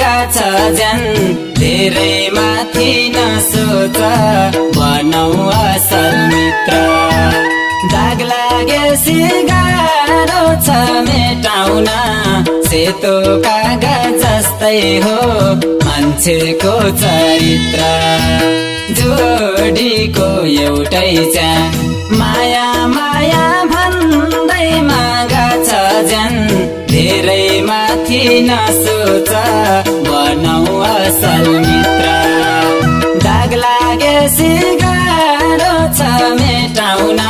गाछ ज्यान धेरै माथि नसोच बनौ असल मित्र। दाग लागेसी गाह्रो छ मेटाउन सेतो कागज जस्तै हो मान्छेको चरित्र। जोडीको एउटै च्यान माया माया माथि नसोच बनौ असल मित्र दाग लागेसी गाह्रो छ मेटाउन।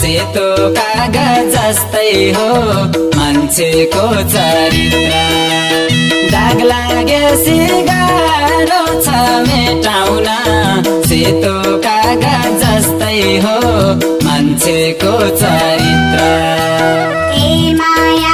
सेतो कागज जस्तै हो मान्छेको चरित्र। दाग लागेसी गाह्रो छ मेटाउन। सेतो कागज जस्तै हो मान्छेको चरित्र। ए मायामा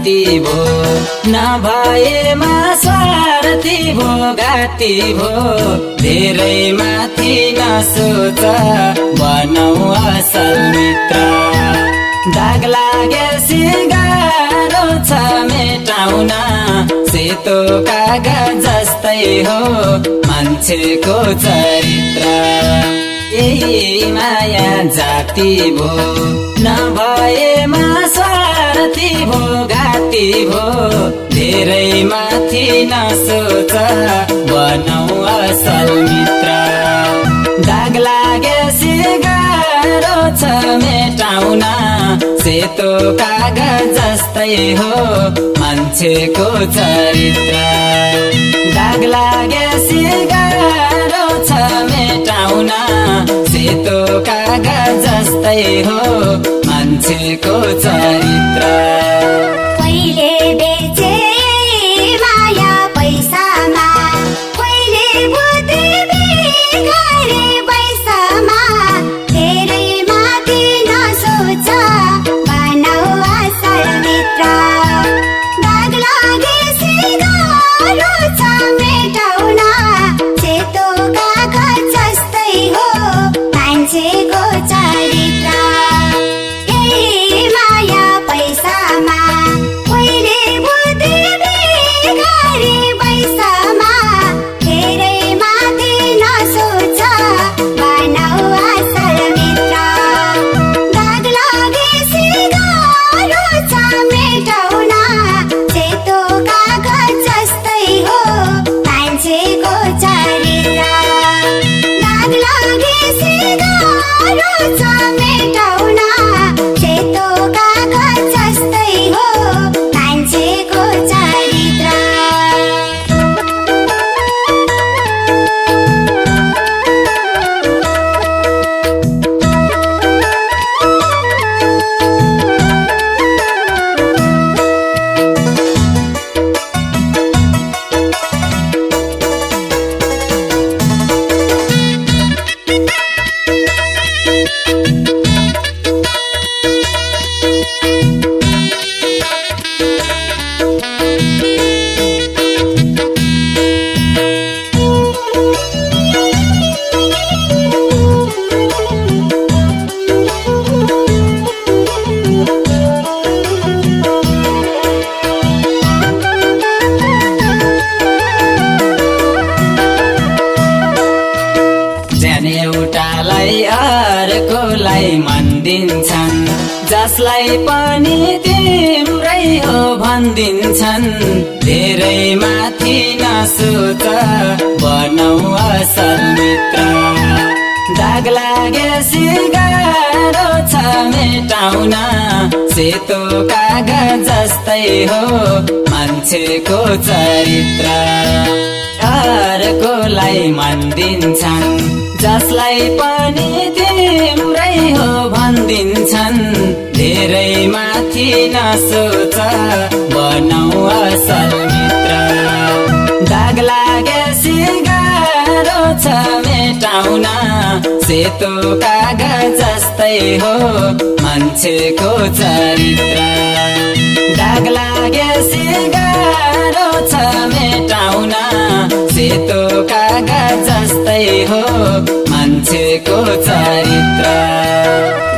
जाति भो नभएमा स्वार्थी भो घाती भो धेरै माथि नसोच बनौ असल मित्र। दाग लागेसी गाह्रो छ मेटाउन सेतो कागज जस्तै हो मान्छेको चरित्र। यही माया जाति भो नभएमा नसोच बनौ असल मित्र। दाग लागेसी गाह्रो छ मेटाउन सेतो कागज जस्तै हो मान्छेको चरित्र। दाग लागेसी गाह्रो छ मेटाउन सेतो कागज जस्तै हो मान्छेको चरित्र। कहिले ज्यान एउटालाई अर्कोलाई मन जसलाई पनि तिम्रै हो भनिदिन्छन् धेरै माथि नसोच बनाउ असल मित्र। दाग लागेसी गाह्रो छ मेटाउन सेतो कागज जस्तै हो मान्छेको चरित्र। अर्कोलाई मन दिन्छन् जसलाई पनि तिम्रै हो भनिदिन्छन्। धेरै माथि नसोच बनाउ असल मित्र। दाग लागेसी गाह्रो छ मेटाउन सेतो कागज जस्तै हो मान्छेको चरित्र। दाग लागेसी गाह्रो छ मेटाउन सेतो कागज हो मान्छेको चरित्र।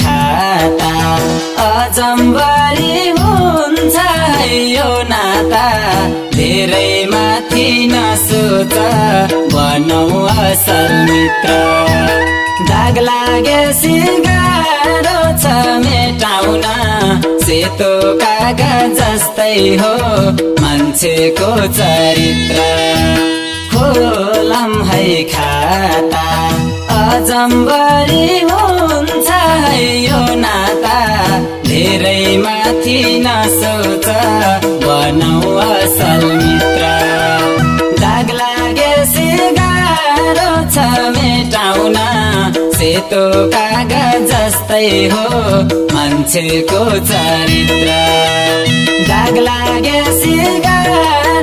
खाता अजम्बरी हुन्छ यो नाता। धेरै माथि नसोच बनाउ असल मित्र। दाग लागेसी गाह्रो छ मेटाउन। सेतो कागज जस्तै हो मान्छेको चरित्र। खोलम है खाता। अजम्बरी है यो नाता। धेरै माथि नसोच। बनाउ असल मित्र। दाग लागेसी गाह्रो छ मेटाउन। सेतो कागज जस्तै हो मान्छेको चरित्र। दाग लागेसी गाह्रो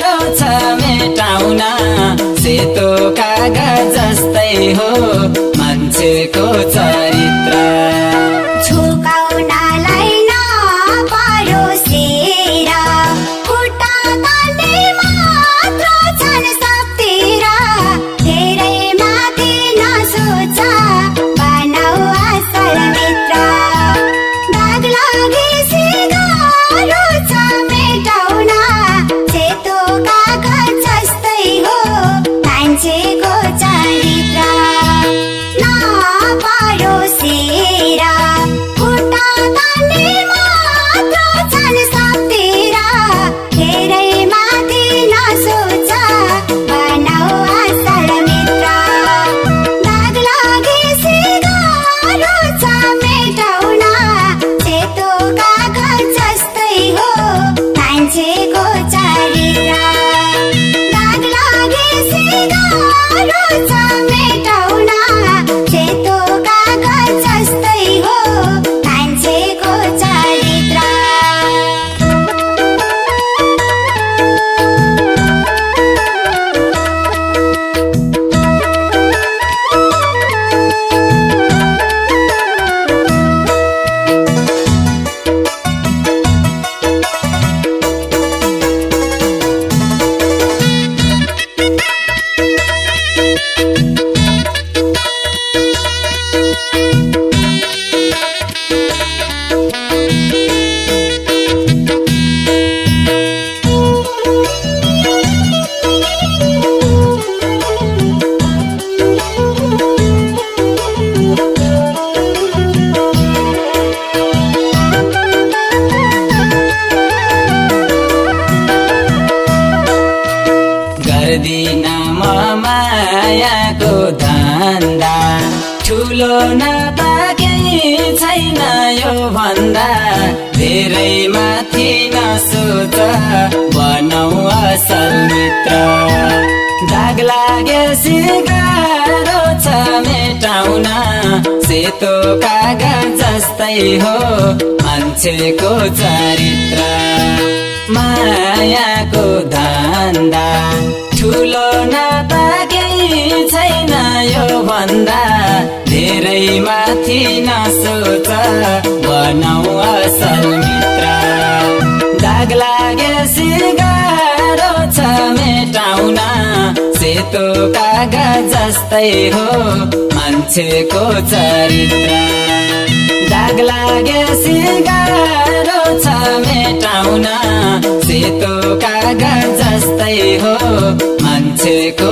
llegó. असल मित्र दाग लागेसी गाह्रो छ मेटाउन। सेतो कागज जस्तै हो मान्छेको चरित्र। मायाको धन्दा। ठुलो नाता केही छैन यो भन्दा। धेरै माथि नसोच बनौ असल मित्र दाग छ मेटाउन सेतो कागज जस्तै हो मान्छेको चरित्र। दाग लागेसी गाह्रो छ मेटाउन। सेतो कागज जस्तै हो मान्छेको